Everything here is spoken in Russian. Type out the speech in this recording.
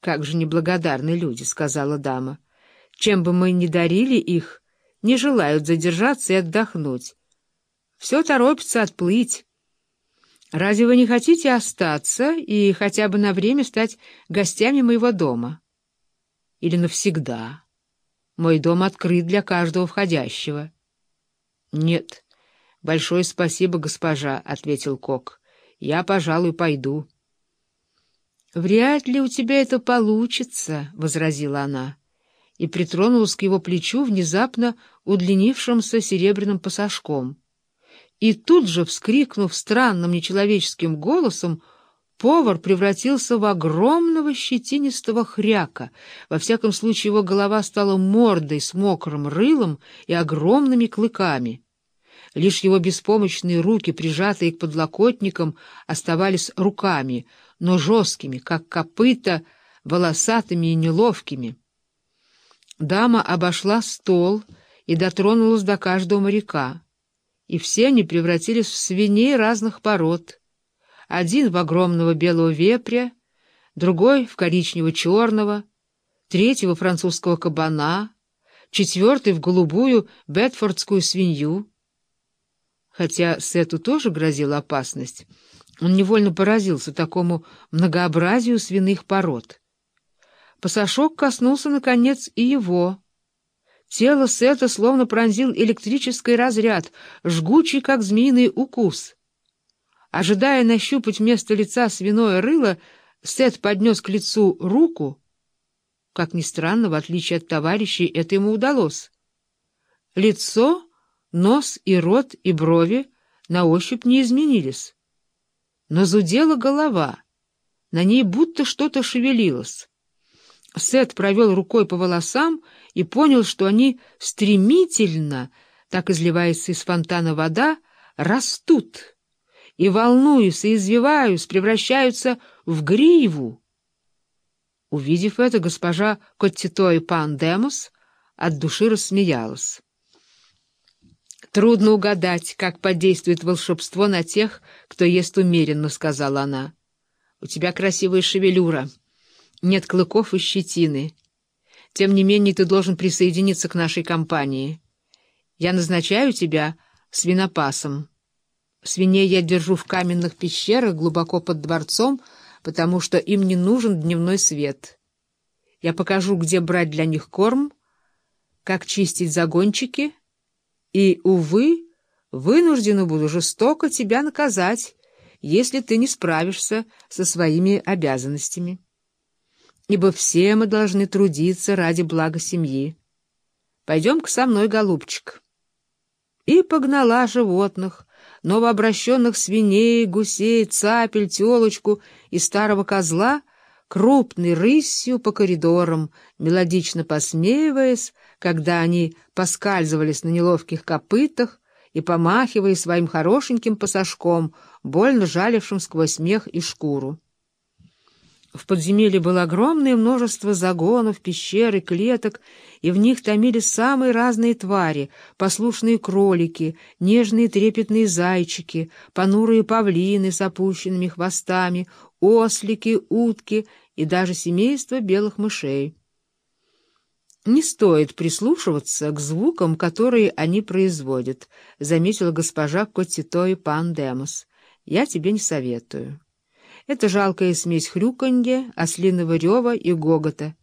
«Как же неблагодарны люди», — сказала дама. «Чем бы мы ни дарили их, не желают задержаться и отдохнуть. Все торопится отплыть. Разве вы не хотите остаться и хотя бы на время стать гостями моего дома? Или навсегда? Мой дом открыт для каждого входящего». «Нет, большое спасибо, госпожа», — ответил Кок. «Я, пожалуй, пойду». «Вряд ли у тебя это получится», — возразила она, и притронулась к его плечу внезапно удлинившимся серебряным пасашком. И тут же, вскрикнув странным нечеловеческим голосом, повар превратился в огромного щетинистого хряка. Во всяком случае, его голова стала мордой с мокрым рылом и огромными клыками. Лишь его беспомощные руки, прижатые к подлокотникам, оставались руками, но жесткими, как копыта, волосатыми и неловкими. Дама обошла стол и дотронулась до каждого моряка, и все они превратились в свиней разных пород. Один в огромного белого вепря, другой в коричнево-черного, третий во французского кабана, четвертый в голубую бетфордскую свинью, Хотя Сету тоже грозила опасность, он невольно поразился такому многообразию свиных пород. Пасашок коснулся, наконец, и его. Тело Сета словно пронзил электрический разряд, жгучий, как змеиный укус. Ожидая нащупать вместо лица свиное рыло, Сет поднес к лицу руку. Как ни странно, в отличие от товарищей, это ему удалось. Лицо Нос и рот и брови на ощупь не изменились. Но зудела голова, на ней будто что-то шевелилось. Сет провел рукой по волосам и понял, что они стремительно, так изливается из фонтана вода, растут и, волнуясь и извиваясь, превращаются в гриву. Увидев это, госпожа Коттитой Пандемус от души рассмеялась. «Трудно угадать, как подействует волшебство на тех, кто ест умеренно», — сказала она. «У тебя красивая шевелюра, нет клыков и щетины. Тем не менее ты должен присоединиться к нашей компании. Я назначаю тебя свинопасом. Свиней я держу в каменных пещерах глубоко под дворцом, потому что им не нужен дневной свет. Я покажу, где брать для них корм, как чистить загончики — и, увы, вынуждена буду жестоко тебя наказать, если ты не справишься со своими обязанностями. Ибо все мы должны трудиться ради блага семьи. Пойдем-ка со мной, голубчик. И погнала животных, новообращенных свиней, гусей, цапель, телочку и старого козла — крупной рысью по коридорам, мелодично посмеиваясь, когда они поскальзывались на неловких копытах и помахивая своим хорошеньким пасашком, больно жалившим сквозь смех и шкуру. В подземелье было огромное множество загонов, пещер и клеток, и в них томились самые разные твари, послушные кролики, нежные трепетные зайчики, понурые павлины с опущенными хвостами, ослики, утки и даже семейство белых мышей. «Не стоит прислушиваться к звукам, которые они производят», — заметила госпожа Коттитой Пандемос. «Я тебе не советую. Это жалкая смесь хрюканья, ослиного рева и гогота».